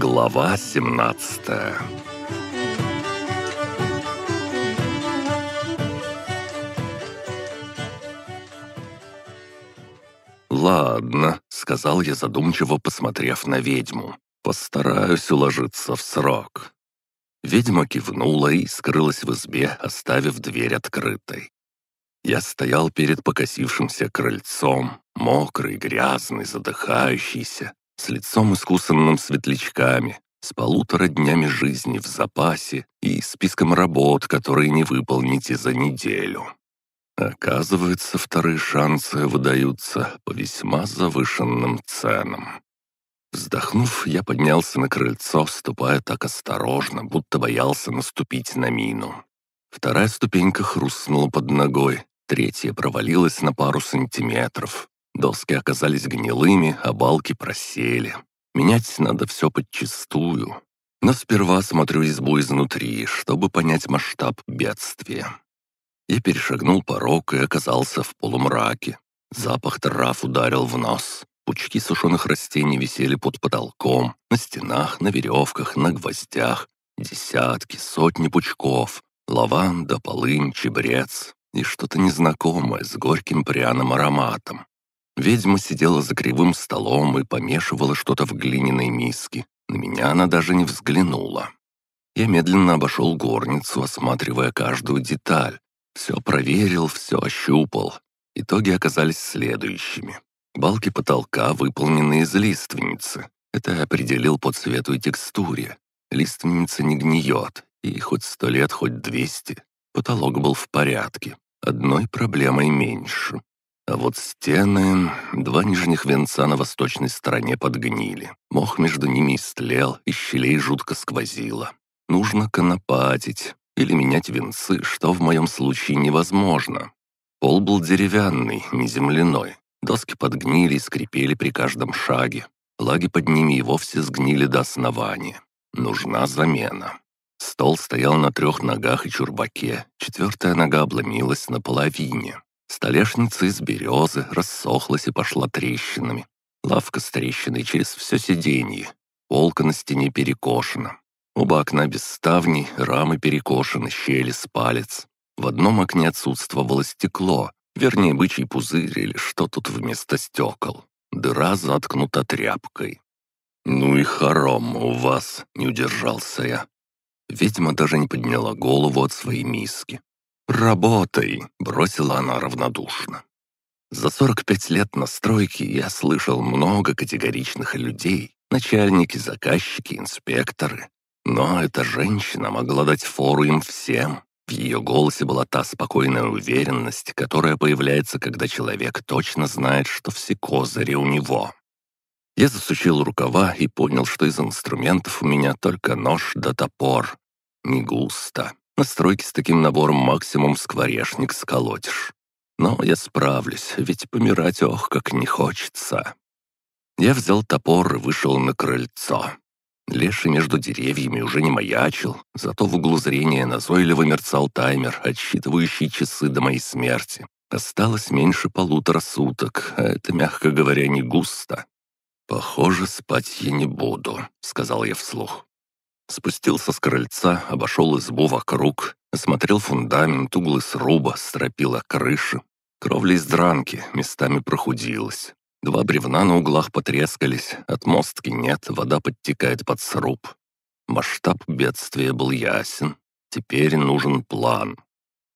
Глава 17 «Ладно», — сказал я задумчиво, посмотрев на ведьму. «Постараюсь уложиться в срок». Ведьма кивнула и скрылась в избе, оставив дверь открытой. Я стоял перед покосившимся крыльцом, мокрый, грязный, задыхающийся, с лицом искусанным светлячками, с полутора днями жизни в запасе и списком работ, которые не выполните за неделю. Оказывается, вторые шансы выдаются по весьма завышенным ценам. Вздохнув, я поднялся на крыльцо, ступая так осторожно, будто боялся наступить на мину. Вторая ступенька хрустнула под ногой, третья провалилась на пару сантиметров. Доски оказались гнилыми, а балки просели. Менять надо все подчистую. Но сперва смотрю избу изнутри, чтобы понять масштаб бедствия. Я перешагнул порог и оказался в полумраке. Запах трав ударил в нос. Пучки сушеных растений висели под потолком, на стенах, на веревках, на гвоздях. Десятки, сотни пучков. Лаванда, полынь, чебрец и что-то незнакомое с горьким пряным ароматом. Ведьма сидела за кривым столом и помешивала что-то в глиняной миске. На меня она даже не взглянула. Я медленно обошел горницу, осматривая каждую деталь. Все проверил, все ощупал. Итоги оказались следующими. Балки потолка выполнены из лиственницы. Это я определил по цвету и текстуре. Лиственница не гниет, и хоть сто лет, хоть двести. Потолок был в порядке. Одной проблемой меньше. А вот стены, два нижних венца на восточной стороне подгнили. Мох между ними истлел, и щелей жутко сквозило. Нужно конопатить или менять венцы, что в моем случае невозможно. Пол был деревянный, не земляной. Доски подгнили и скрипели при каждом шаге. Лаги под ними и вовсе сгнили до основания. Нужна замена. Стол стоял на трех ногах и чурбаке. Четвертая нога обломилась наполовине. Столешница из березы рассохлась и пошла трещинами. Лавка с трещиной через все сиденье. Полка на стене перекошена. Оба окна без ставней, рамы перекошены, щели с палец. В одном окне отсутствовало стекло, вернее, бычий пузырь или что тут вместо стекол. Дыра заткнута тряпкой. «Ну и хором у вас!» — не удержался я. Ведьма даже не подняла голову от своей миски. «Работай!» — бросила она равнодушно. За 45 лет на стройке я слышал много категоричных людей, начальники, заказчики, инспекторы. Но эта женщина могла дать фору им всем. В ее голосе была та спокойная уверенность, которая появляется, когда человек точно знает, что все козыри у него. Я засучил рукава и понял, что из инструментов у меня только нож да топор. Не густо. На стройке с таким набором максимум скворечник сколотишь. Но я справлюсь, ведь помирать ох, как не хочется. Я взял топор и вышел на крыльцо. Леший между деревьями уже не маячил, зато в углу зрения назойливо мерцал таймер, отсчитывающий часы до моей смерти. Осталось меньше полутора суток, а это, мягко говоря, не густо. «Похоже, спать я не буду», — сказал я вслух. Спустился с крыльца, обошел избу вокруг, осмотрел фундамент, углы сруба, стропила крыши. Кровля из дранки местами прохудилась. Два бревна на углах потрескались, отмостки нет, вода подтекает под сруб. Масштаб бедствия был ясен. Теперь нужен план.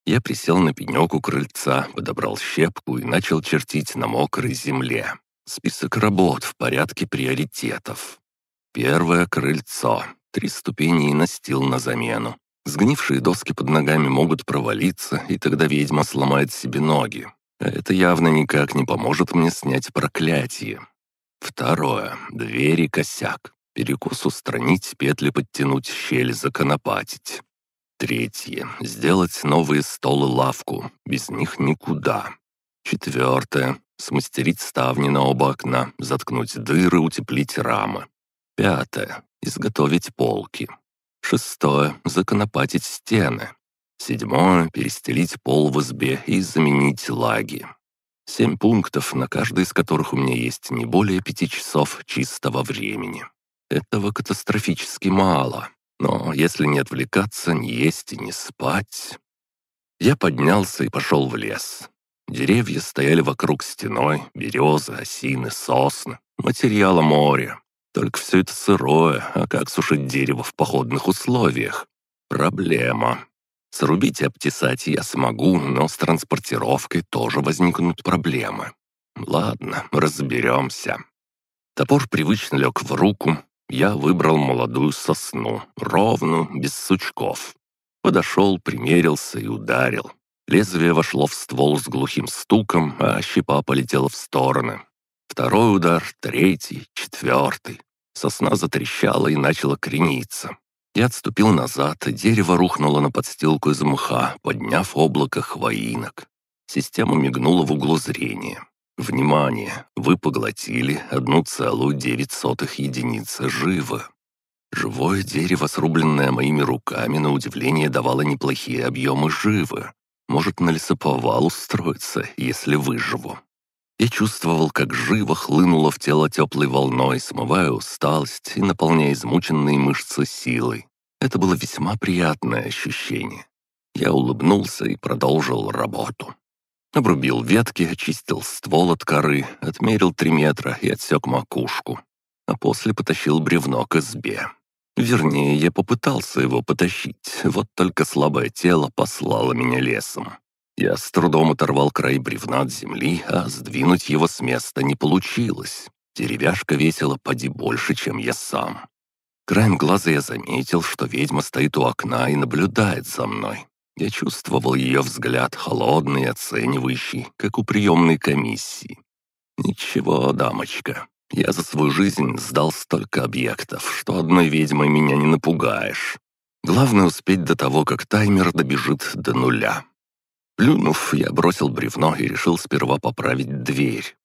Я присел на пенек у крыльца, подобрал щепку и начал чертить на мокрой земле. Список работ в порядке приоритетов. Первое крыльцо. Три ступени и настил на замену. Сгнившие доски под ногами могут провалиться, и тогда ведьма сломает себе ноги. А это явно никак не поможет мне снять проклятие. Второе. Двери косяк. Перекус устранить, петли подтянуть, щель законопатить. Третье. Сделать новые столы-лавку. Без них никуда. Четвертое. Смастерить ставни на оба окна, заткнуть дыры, утеплить рамы. Пятое. Изготовить полки. Шестое. Законопатить стены. Седьмое. Перестелить пол в избе и заменить лаги. Семь пунктов, на каждый из которых у меня есть не более пяти часов чистого времени. Этого катастрофически мало. Но если не отвлекаться, не есть и не спать... Я поднялся и пошел в лес. Деревья стояли вокруг стеной, березы, осины, сосны. Материала море. Только все это сырое, а как сушить дерево в походных условиях? Проблема. Срубить и обтесать я смогу, но с транспортировкой тоже возникнут проблемы. Ладно, разберемся. Топор привычно лег в руку. Я выбрал молодую сосну, ровную, без сучков. Подошел, примерился и ударил. Лезвие вошло в ствол с глухим стуком, а щепа полетела в стороны. Второй удар, третий, четвертый. Сосна затрещала и начала крениться. Я отступил назад, и дерево рухнуло на подстилку из мха, подняв облако хвоинок. Система мигнула в углу зрения. Внимание! Вы поглотили одну целую девять сотых единицы живо. Живое дерево, срубленное моими руками, на удивление давало неплохие объемы живы. Может, на лесоповал устроиться, если выживу. Я чувствовал, как живо хлынуло в тело теплой волной, смывая усталость и наполняя измученные мышцы силой. Это было весьма приятное ощущение. Я улыбнулся и продолжил работу. Обрубил ветки, очистил ствол от коры, отмерил три метра и отсек макушку. А после потащил бревно к избе. Вернее, я попытался его потащить, вот только слабое тело послало меня лесом. Я с трудом оторвал край бревна от земли, а сдвинуть его с места не получилось. Деревяшка весила поди больше, чем я сам. Краем глаза я заметил, что ведьма стоит у окна и наблюдает за мной. Я чувствовал ее взгляд, холодный и оценивающий, как у приемной комиссии. «Ничего, дамочка, я за свою жизнь сдал столько объектов, что одной ведьмой меня не напугаешь. Главное успеть до того, как таймер добежит до нуля». Плюнув, я бросил бревно и решил сперва поправить дверь.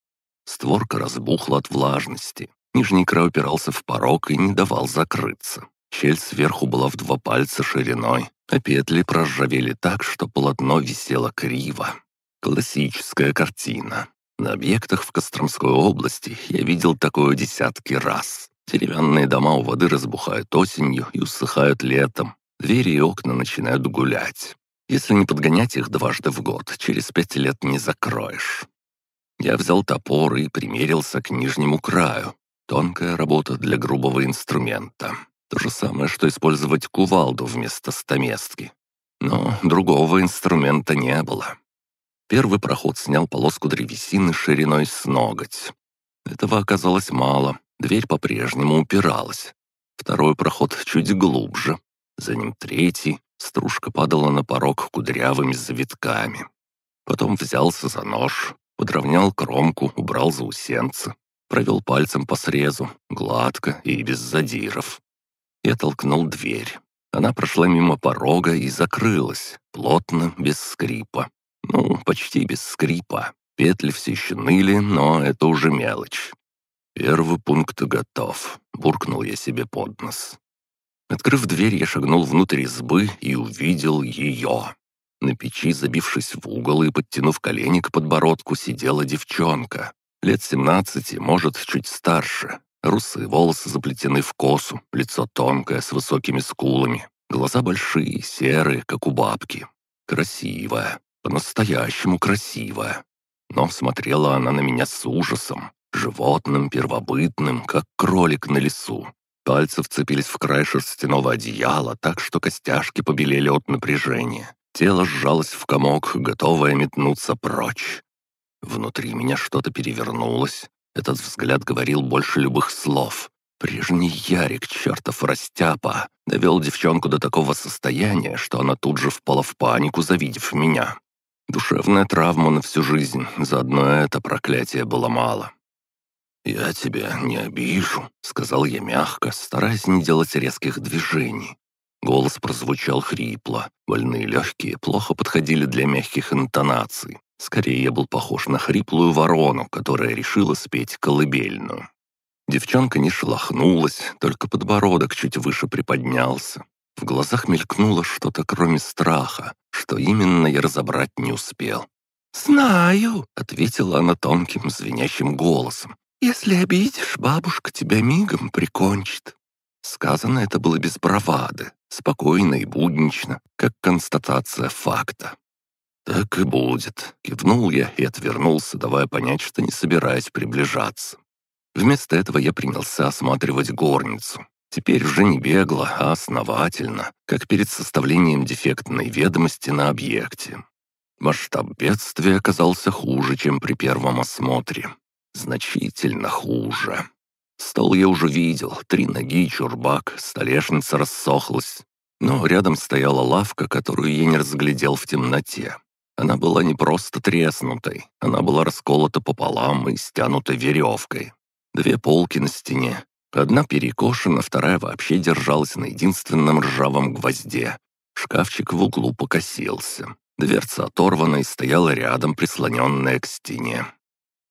Створка разбухла от влажности. Нижний край упирался в порог и не давал закрыться. Щель сверху была в два пальца шириной, а петли проржавели так, что полотно висело криво. Классическая картина. На объектах в Костромской области я видел такое десятки раз. Деревянные дома у воды разбухают осенью и усыхают летом. Двери и окна начинают гулять. Если не подгонять их дважды в год, через пять лет не закроешь. Я взял топор и примерился к нижнему краю. Тонкая работа для грубого инструмента. То же самое, что использовать кувалду вместо стаместки. Но другого инструмента не было. Первый проход снял полоску древесины шириной с ноготь. Этого оказалось мало, дверь по-прежнему упиралась. Второй проход чуть глубже, за ним третий, стружка падала на порог кудрявыми завитками. Потом взялся за нож, подровнял кромку, убрал заусенцы, провел пальцем по срезу, гладко и без задиров. Я толкнул дверь. Она прошла мимо порога и закрылась, плотно, без скрипа. Ну, почти без скрипа. Петли все еще ныли, но это уже мелочь. «Первый пункт готов», — буркнул я себе под нос. Открыв дверь, я шагнул внутрь избы и увидел ее. На печи, забившись в угол и подтянув колени к подбородку, сидела девчонка. Лет семнадцати, может, чуть старше. Русые волосы заплетены в косу, лицо тонкое, с высокими скулами. Глаза большие, серые, как у бабки. Красивая, по-настоящему красивая. Но смотрела она на меня с ужасом, животным, первобытным, как кролик на лесу. Пальцы вцепились в край шерстяного одеяла, так что костяшки побелели от напряжения. Тело сжалось в комок, готовое метнуться прочь. Внутри меня что-то перевернулось. Этот взгляд говорил больше любых слов. Прежний Ярик, чертов растяпа, довел девчонку до такого состояния, что она тут же впала в панику, завидев меня. Душевная травма на всю жизнь, заодно это проклятие было мало. «Я тебя не обижу», — сказал я мягко, стараясь не делать резких движений. Голос прозвучал хрипло, больные легкие плохо подходили для мягких интонаций. Скорее, я был похож на хриплую ворону, которая решила спеть колыбельную. Девчонка не шелохнулась, только подбородок чуть выше приподнялся. В глазах мелькнуло что-то кроме страха, что именно я разобрать не успел. «Знаю», — ответила она тонким, звенящим голосом. Если обидишь, бабушка тебя мигом прикончит. Сказано это было без бравады, спокойно и буднично, как констатация факта. «Так и будет», — кивнул я и отвернулся, давая понять, что не собираюсь приближаться. Вместо этого я принялся осматривать горницу. Теперь уже не бегло, а основательно, как перед составлением дефектной ведомости на объекте. Масштаб бедствия оказался хуже, чем при первом осмотре. Значительно хуже. Стол я уже видел, три ноги, чурбак, столешница рассохлась. Но рядом стояла лавка, которую я не разглядел в темноте. Она была не просто треснутой, она была расколота пополам и стянута веревкой. Две полки на стене. Одна перекошена, вторая вообще держалась на единственном ржавом гвозде. Шкафчик в углу покосился. Дверца оторвана и стояла рядом, прислоненная к стене.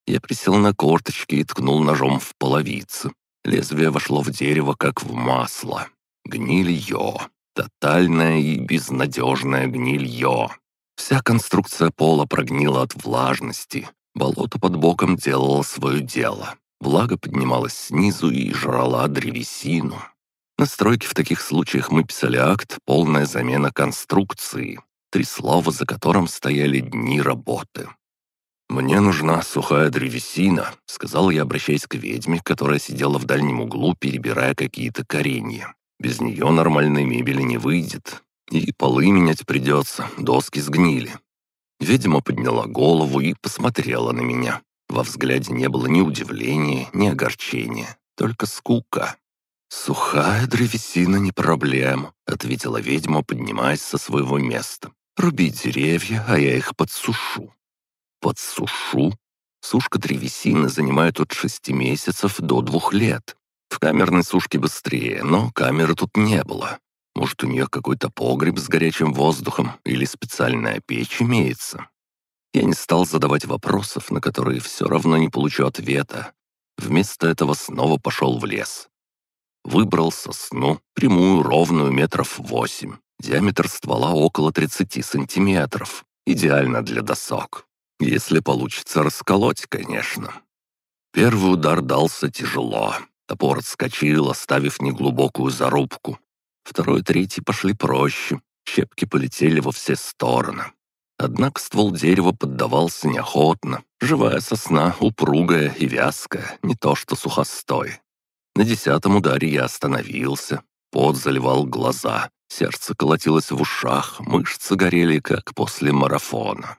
Я присел на корточки и ткнул ножом в половицу. Лезвие вошло в дерево, как в масло. Гнилье. Тотальное и безнадежное гнилье. Вся конструкция пола прогнила от влажности. Болото под боком делало свое дело. Влага поднималась снизу и жрала древесину. На стройке в таких случаях мы писали акт «Полная замена конструкции», три слова, за которым стояли дни работы. «Мне нужна сухая древесина», — сказал я, обращаясь к ведьме, которая сидела в дальнем углу, перебирая какие-то коренья. «Без нее нормальной мебели не выйдет. И полы менять придется, доски сгнили». Ведьма подняла голову и посмотрела на меня. Во взгляде не было ни удивления, ни огорчения, только скука. «Сухая древесина не проблема», — ответила ведьма, поднимаясь со своего места. «Руби деревья, а я их подсушу». Подсушу? Сушка древесины занимает от шести месяцев до двух лет. В камерной сушке быстрее, но камеры тут не было. Может, у нее какой-то погреб с горячим воздухом или специальная печь имеется. Я не стал задавать вопросов, на которые все равно не получу ответа. Вместо этого снова пошел в лес. Выбрал сосну, прямую, ровную, метров восемь. Диаметр ствола около 30 сантиметров. Идеально для досок. Если получится расколоть, конечно. Первый удар дался тяжело. Топор отскочил, оставив неглубокую зарубку. Второй и третий пошли проще. Щепки полетели во все стороны. Однако ствол дерева поддавался неохотно. Живая сосна, упругая и вязкая, не то что сухостой. На десятом ударе я остановился. Пот заливал глаза, сердце колотилось в ушах, мышцы горели, как после марафона.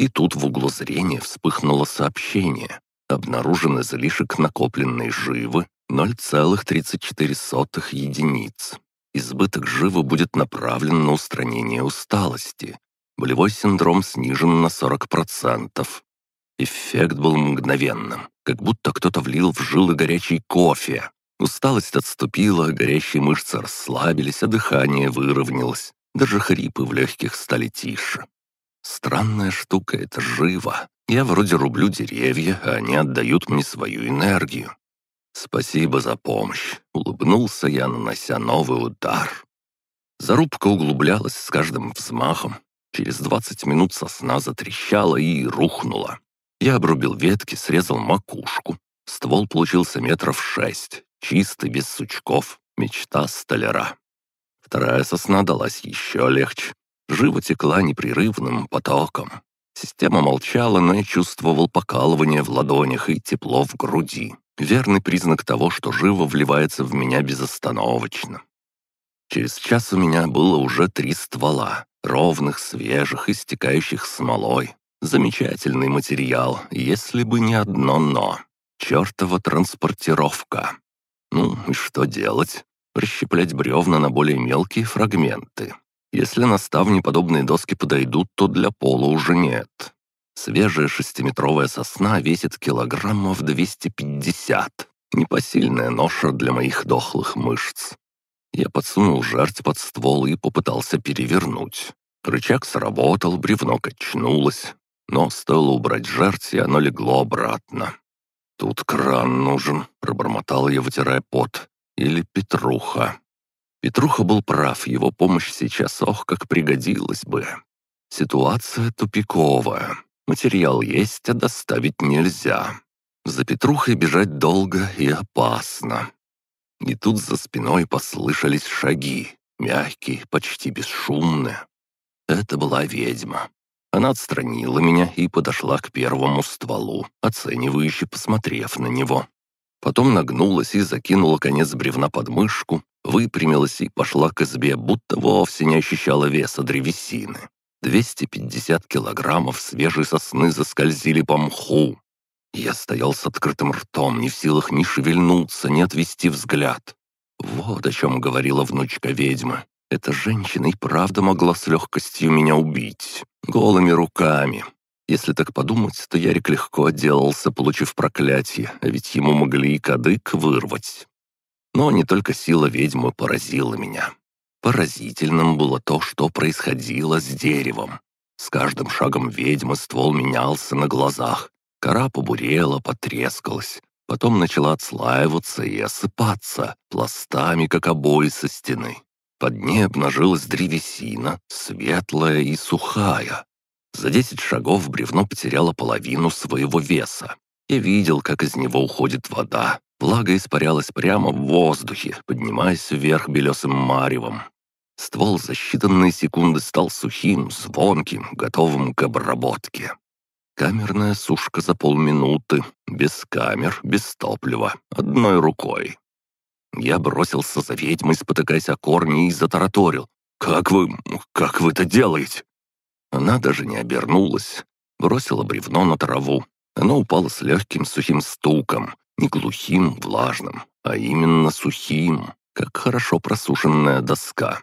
И тут в углу зрения вспыхнуло сообщение. Обнаружен излишек накопленной живы 0,34 единиц. Избыток живы будет направлен на устранение усталости. Болевой синдром снижен на 40%. Эффект был мгновенным, как будто кто-то влил в жилы горячий кофе. Усталость отступила, горящие мышцы расслабились, а дыхание выровнялось. Даже хрипы в легких стали тише. Странная штука это живо. Я вроде рублю деревья, а они отдают мне свою энергию. Спасибо за помощь. Улыбнулся я, нанося новый удар. Зарубка углублялась с каждым взмахом. Через двадцать минут сосна затрещала и рухнула. Я обрубил ветки, срезал макушку. Ствол получился метров шесть, чистый, без сучков, мечта столяра. Вторая сосна далась еще легче. Живо текла непрерывным потоком. Система молчала, но я чувствовал покалывание в ладонях и тепло в груди. Верный признак того, что живо вливается в меня безостановочно. Через час у меня было уже три ствола, ровных, свежих, истекающих смолой. Замечательный материал, если бы не одно «но». Чертова транспортировка. Ну и что делать? Расщеплять бревна на более мелкие фрагменты. Если на ставни подобные доски подойдут, то для пола уже нет. Свежая шестиметровая сосна весит килограммов 250. Непосильная ноша для моих дохлых мышц. Я подсунул жерть под ствол и попытался перевернуть. Рычаг сработал, бревно качнулось. Но стоило убрать жерть, и оно легло обратно. «Тут кран нужен», — пробормотал я, вытирая пот. «Или Петруха». Петруха был прав, его помощь сейчас ох, как пригодилась бы. Ситуация тупиковая. Материал есть, а доставить нельзя. За Петрухой бежать долго и опасно. И тут за спиной послышались шаги, мягкие, почти бесшумные. Это была ведьма. Она отстранила меня и подошла к первому стволу, оценивающе посмотрев на него. Потом нагнулась и закинула конец бревна под мышку, выпрямилась и пошла к избе, будто вовсе не ощущала веса древесины. 250 килограммов свежей сосны заскользили по мху. Я стоял с открытым ртом, не в силах ни шевельнуться, ни отвести взгляд. Вот о чем говорила внучка ведьмы. Эта женщина и правда могла с легкостью меня убить. Голыми руками. Если так подумать, то Ярик легко отделался, получив проклятие, а ведь ему могли и кадык вырвать. Но не только сила ведьмы поразила меня. Поразительным было то, что происходило с деревом. С каждым шагом ведьмы ствол менялся на глазах. Кора побурела, потрескалась. Потом начала отслаиваться и осыпаться пластами, как обои со стены. Под ней обнажилась древесина, светлая и сухая. За десять шагов бревно потеряло половину своего веса. Я видел, как из него уходит вода. Влага испарялась прямо в воздухе, поднимаясь вверх белесым маревом. Ствол за считанные секунды стал сухим, звонким, готовым к обработке. Камерная сушка за полминуты, без камер, без топлива, одной рукой. Я бросился за ведьмой, спотыкаясь о корни, и затараторил. «Как вы... как вы это делаете?» Она даже не обернулась. Бросила бревно на траву. Оно упало с легким сухим стуком. Не глухим, влажным, а именно сухим, как хорошо просушенная доска.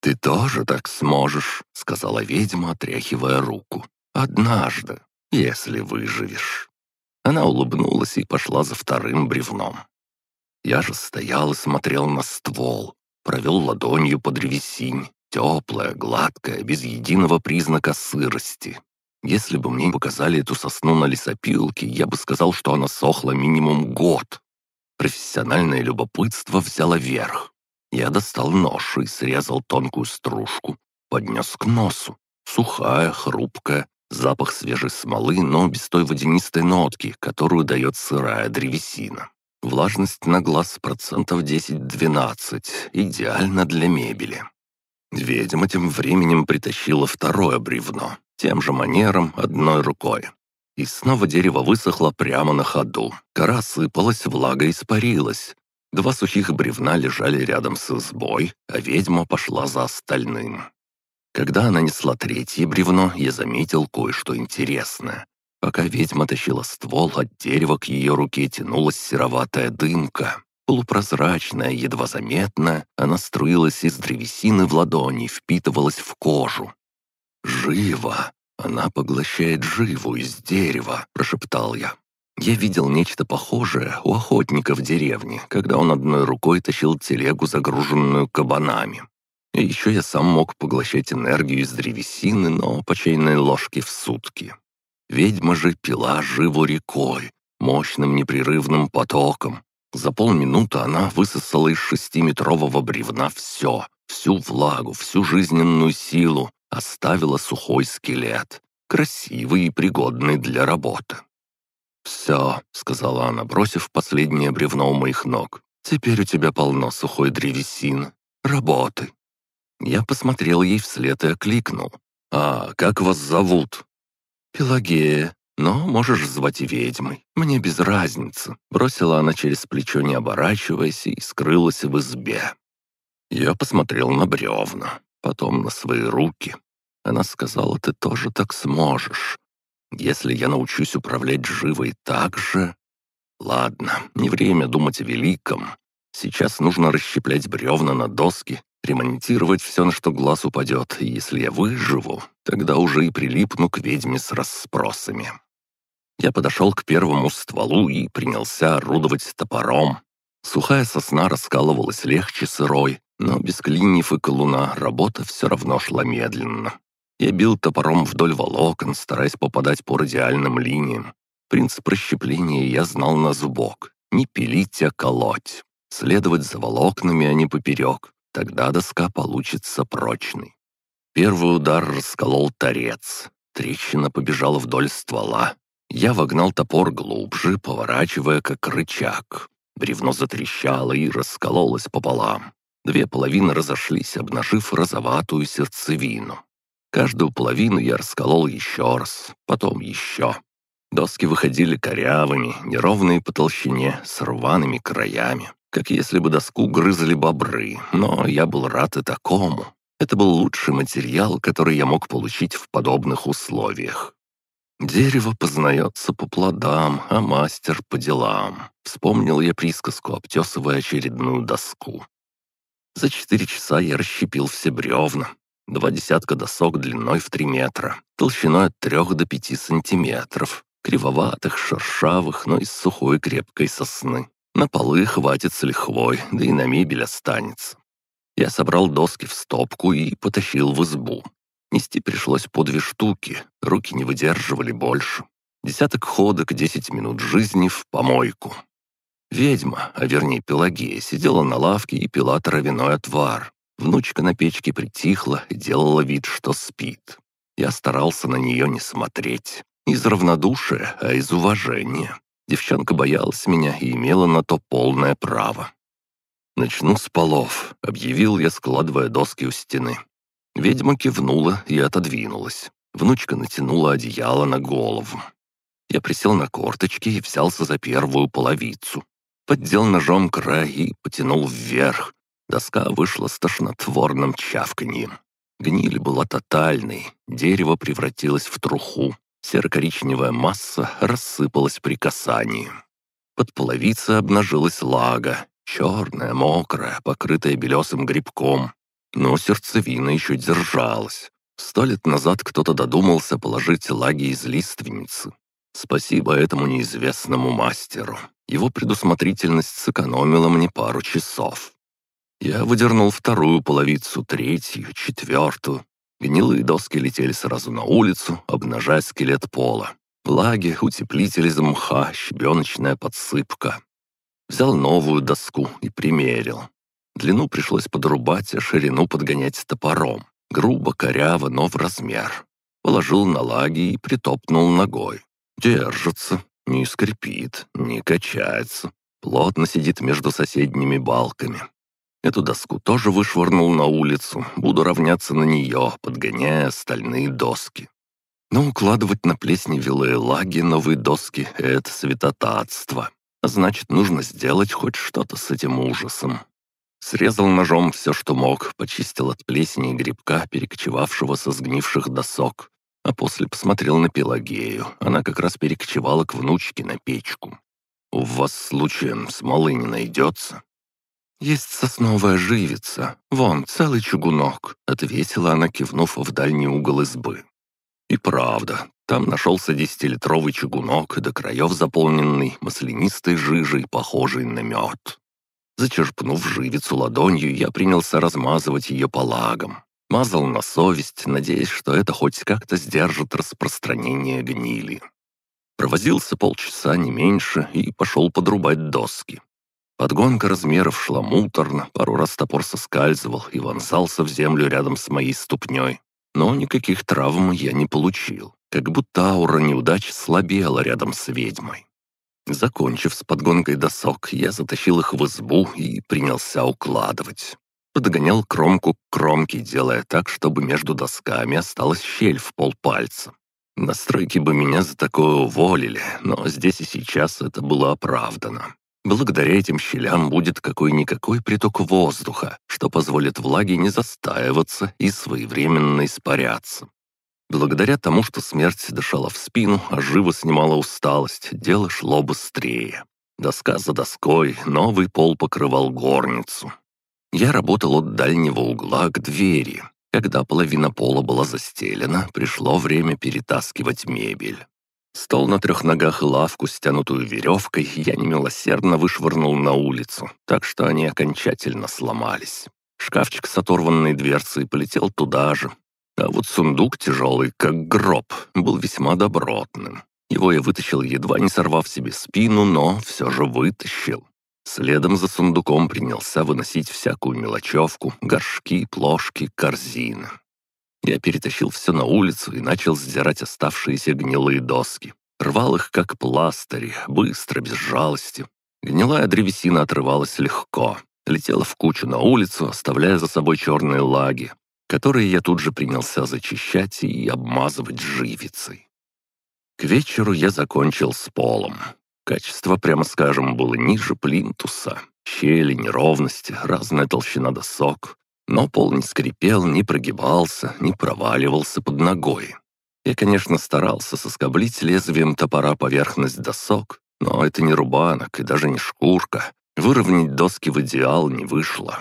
«Ты тоже так сможешь», — сказала ведьма, отряхивая руку. «Однажды, если выживешь». Она улыбнулась и пошла за вторым бревном. Я же стоял и смотрел на ствол, провел ладонью по древесинь, теплая, гладкая, без единого признака сырости. Если бы мне показали эту сосну на лесопилке, я бы сказал, что она сохла минимум год. Профессиональное любопытство взяло верх. Я достал нож и срезал тонкую стружку, поднес к носу. Сухая, хрупкая, запах свежей смолы, но без той водянистой нотки, которую дает сырая древесина. Влажность на глаз процентов 10-12, идеально для мебели. Ведьма тем временем притащила второе бревно, тем же манером, одной рукой. И снова дерево высохло прямо на ходу. Кора сыпалась, влага испарилась. Два сухих бревна лежали рядом с избой, а ведьма пошла за остальным. Когда она несла третье бревно, я заметил кое-что интересное. Пока ведьма тащила ствол, от дерева к ее руке тянулась сероватая дымка. Полупрозрачная, едва заметная, она струилась из древесины в ладони, впитывалась в кожу. «Живо! Она поглощает живу из дерева!» – прошептал я. Я видел нечто похожее у охотника в деревне, когда он одной рукой тащил телегу, загруженную кабанами. И еще я сам мог поглощать энергию из древесины, но по чайной ложке в сутки. Ведьма же пила живу рекой, мощным непрерывным потоком. За полминуты она высосала из шестиметрового бревна все, всю влагу, всю жизненную силу, оставила сухой скелет, красивый и пригодный для работы. «Все», — сказала она, бросив последнее бревно у моих ног. «Теперь у тебя полно сухой древесины. Работы». Я посмотрел ей вслед и окликнул. «А как вас зовут?» «Пелагея, но можешь звать ведьмой. Мне без разницы», — бросила она через плечо, не оборачиваясь, и скрылась в избе. Я посмотрел на бревна, потом на свои руки. Она сказала, «Ты тоже так сможешь. Если я научусь управлять живой так же...» «Ладно, не время думать о великом. Сейчас нужно расщеплять бревна на доски ремонтировать все, на что глаз упадет, и если я выживу, тогда уже и прилипну к ведьме с расспросами. Я подошел к первому стволу и принялся орудовать топором. Сухая сосна раскалывалась легче сырой, но без клиньев и колуна работа все равно шла медленно. Я бил топором вдоль волокон, стараясь попадать по радиальным линиям. Принцип расщепления я знал на зубок. Не пилить, а колоть. Следовать за волокнами, а не поперек. Тогда доска получится прочной. Первый удар расколол торец. Трещина побежала вдоль ствола. Я вогнал топор глубже, поворачивая как рычаг. бревно затрещало и раскололось пополам. Две половины разошлись, обнажив розоватую сердцевину. Каждую половину я расколол еще раз, потом еще. Доски выходили корявыми, неровные по толщине, с рваными краями, как если бы доску грызли бобры, но я был рад и такому. Это был лучший материал, который я мог получить в подобных условиях. «Дерево познается по плодам, а мастер по делам», — вспомнил я присказку, обтесывая очередную доску. За четыре часа я расщепил все бревна. Два десятка досок длиной в три метра, толщиной от трех до пяти сантиметров, кривоватых, шершавых, но из сухой крепкой сосны. На полы хватит с лихвой, да и на мебель останется. Я собрал доски в стопку и потащил в избу. Нести пришлось по две штуки, руки не выдерживали больше. Десяток ходок, десять минут жизни в помойку. Ведьма, а вернее Пелагея, сидела на лавке и пила травяной отвар. Внучка на печке притихла и делала вид, что спит. Я старался на нее не смотреть. Из равнодушия, а из уважения. Девчонка боялась меня и имела на то полное право. «Начну с полов», — объявил я, складывая доски у стены. Ведьма кивнула и отодвинулась. Внучка натянула одеяло на голову. Я присел на корточки и взялся за первую половицу. Поддел ножом край и потянул вверх. Доска вышла с тошнотворным чавканьем. Гниль была тотальной, дерево превратилось в труху. Серо-коричневая масса рассыпалась при касании. Под половицей обнажилась лага, черная, мокрая, покрытая белесым грибком. Но сердцевина еще держалась. Сто лет назад кто-то додумался положить лаги из лиственницы. Спасибо этому неизвестному мастеру. Его предусмотрительность сэкономила мне пару часов. Я выдернул вторую половицу, третью, четвертую. Гнилые доски летели сразу на улицу, обнажая скелет пола. Лаги, утеплитель из мха, щебеночная подсыпка. Взял новую доску и примерил. Длину пришлось подрубать, а ширину подгонять топором. Грубо, коряво, но в размер. Положил на лаги и притопнул ногой. Держится, не скрипит, не качается. Плотно сидит между соседними балками. Эту доску тоже вышвырнул на улицу. Буду равняться на нее, подгоняя остальные доски. Но укладывать на плесневелые лаги новые доски — это святотатство. А значит, нужно сделать хоть что-то с этим ужасом. Срезал ножом все, что мог, почистил от плесени и грибка, перекочевавшего со сгнивших досок. А после посмотрел на Пелагею. Она как раз перекочевала к внучке на печку. «У вас случаем смолы не найдется?» «Есть сосновая живица. Вон, целый чугунок», — ответила она, кивнув в дальний угол избы. И правда, там нашелся десятилитровый чугунок, до краев заполненный маслянистой жижей, похожей на мед. Зачерпнув живицу ладонью, я принялся размазывать ее по лагам. Мазал на совесть, надеясь, что это хоть как-то сдержит распространение гнили. Провозился полчаса, не меньше, и пошел подрубать доски. Подгонка размеров шла муторно, пару раз топор соскальзывал и вонзался в землю рядом с моей ступней. Но никаких травм я не получил, как будто аура неудач слабела рядом с ведьмой. Закончив с подгонкой досок, я затащил их в избу и принялся укладывать. Подгонял кромку к кромке, делая так, чтобы между досками осталась щель в полпальца. На стройке бы меня за такое уволили, но здесь и сейчас это было оправдано. Благодаря этим щелям будет какой-никакой приток воздуха, что позволит влаге не застаиваться и своевременно испаряться. Благодаря тому, что смерть дышала в спину, а живо снимала усталость, дело шло быстрее. Доска за доской, новый пол покрывал горницу. Я работал от дальнего угла к двери. Когда половина пола была застелена, пришло время перетаскивать мебель. Стол на трех ногах и лавку, стянутую веревкой, я немилосердно вышвырнул на улицу, так что они окончательно сломались. Шкафчик с оторванной дверцей полетел туда же, а вот сундук тяжелый, как гроб, был весьма добротным. Его я вытащил, едва не сорвав себе спину, но все же вытащил. Следом за сундуком принялся выносить всякую мелочевку, горшки, плошки, корзины. Я перетащил все на улицу и начал сдирать оставшиеся гнилые доски. Рвал их, как пластыри, быстро, без жалости. Гнилая древесина отрывалась легко, летела в кучу на улицу, оставляя за собой черные лаги, которые я тут же принялся зачищать и обмазывать живицей. К вечеру я закончил с полом. Качество, прямо скажем, было ниже плинтуса. Щели, неровности, разная толщина досок. Но пол не скрипел, не прогибался, не проваливался под ногой. Я, конечно, старался соскоблить лезвием топора поверхность досок, но это не рубанок и даже не шкурка. Выровнять доски в идеал не вышло.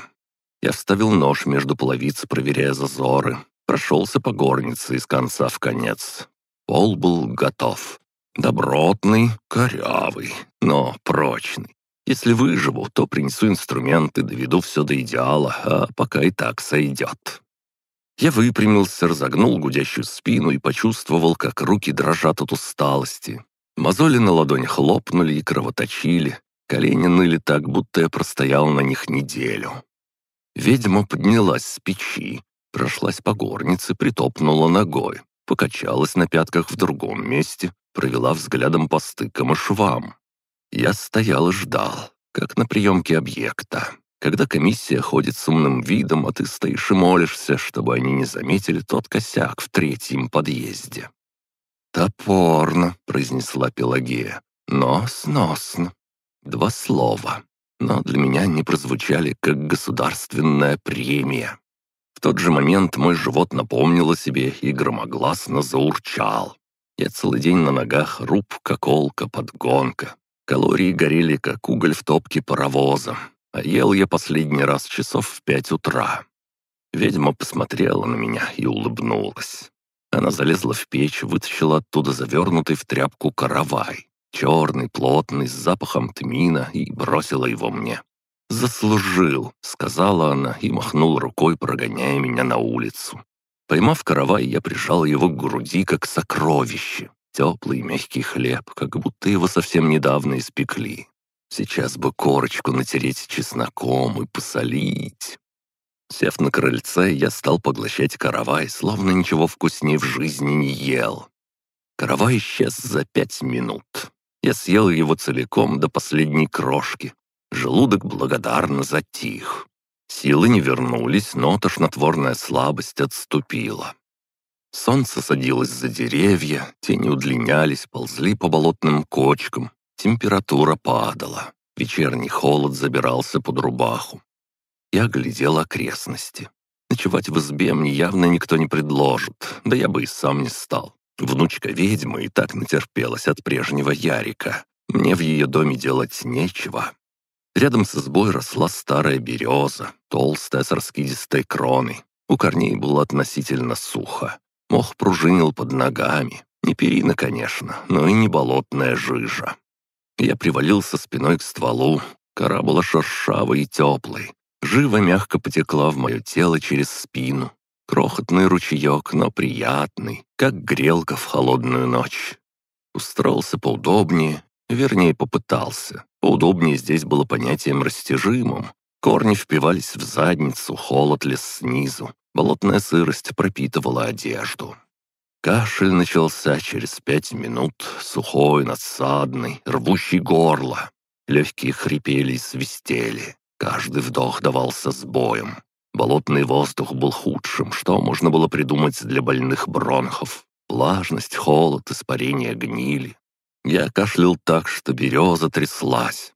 Я вставил нож между половиц, проверяя зазоры. Прошелся по горнице из конца в конец. Пол был готов. Добротный, корявый, но прочный. Если выживу, то принесу инструменты, доведу все до идеала, а пока и так сойдет. Я выпрямился, разогнул гудящую спину и почувствовал, как руки дрожат от усталости. Мозоли на ладонях лопнули и кровоточили. Колени ныли так, будто я простоял на них неделю. Ведьма поднялась с печи, прошлась по горнице, притопнула ногой, покачалась на пятках в другом месте, провела взглядом по стыкам и швам. Я стоял и ждал, как на приемке объекта, когда комиссия ходит с умным видом, а ты стоишь и молишься, чтобы они не заметили тот косяк в третьем подъезде. «Топорно», — произнесла Пелагея, — «но сносно». Два слова но для меня они прозвучали как государственная премия. В тот же момент мой живот напомнил о себе и громогласно заурчал. Я целый день на ногах, рубка, колка, подгонка. Калории горели, как уголь в топке паровоза, а ел я последний раз часов в пять утра. Ведьма посмотрела на меня и улыбнулась. Она залезла в печь, вытащила оттуда завернутый в тряпку каравай черный, плотный, с запахом тмина, и бросила его мне. «Заслужил», — сказала она и махнула рукой, прогоняя меня на улицу. Поймав каравай, я прижал его к груди, как сокровище. Теплый мягкий хлеб, как будто его совсем недавно испекли. Сейчас бы корочку натереть чесноком и посолить. Сев на крыльце, я стал поглощать каравай, словно ничего вкуснее в жизни не ел. Каравай исчез за пять минут. Я съел его целиком до последней крошки. Желудок благодарно затих. Силы не вернулись, но тошнотворная слабость отступила. Солнце садилось за деревья, тени удлинялись, ползли по болотным кочкам. Температура падала. Вечерний холод забирался под рубаху. Я глядел окрестности. Ночевать в избе мне явно никто не предложит, да я бы и сам не стал. Внучка ведьмы и так натерпелась от прежнего Ярика. Мне в ее доме делать нечего. Рядом с избой росла старая береза, толстая с раскидистой кроной. У корней было относительно сухо. Мох пружинил под ногами. Не перина, конечно, но и не болотная жижа. Я привалился спиной к стволу. Кора была шершавой и теплой. Живо мягко потекла в мое тело через спину. Крохотный ручеек, но приятный, как грелка в холодную ночь. Устроился поудобнее, вернее, попытался. Поудобнее здесь было понятием растяжимым. Корни впивались в задницу, холод лез снизу. Болотная сырость пропитывала одежду. Кашель начался через пять минут, сухой, надсадный, рвущий горло. Легкие хрипели и свистели. Каждый вдох давался с боем. Болотный воздух был худшим, что можно было придумать для больных бронхов. Влажность, холод, испарение гнили. Я кашлял так, что береза тряслась.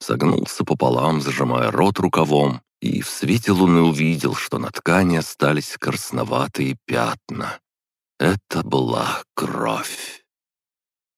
Согнулся пополам, зажимая рот рукавом, и в свете луны увидел, что на ткани остались красноватые пятна. Это была кровь.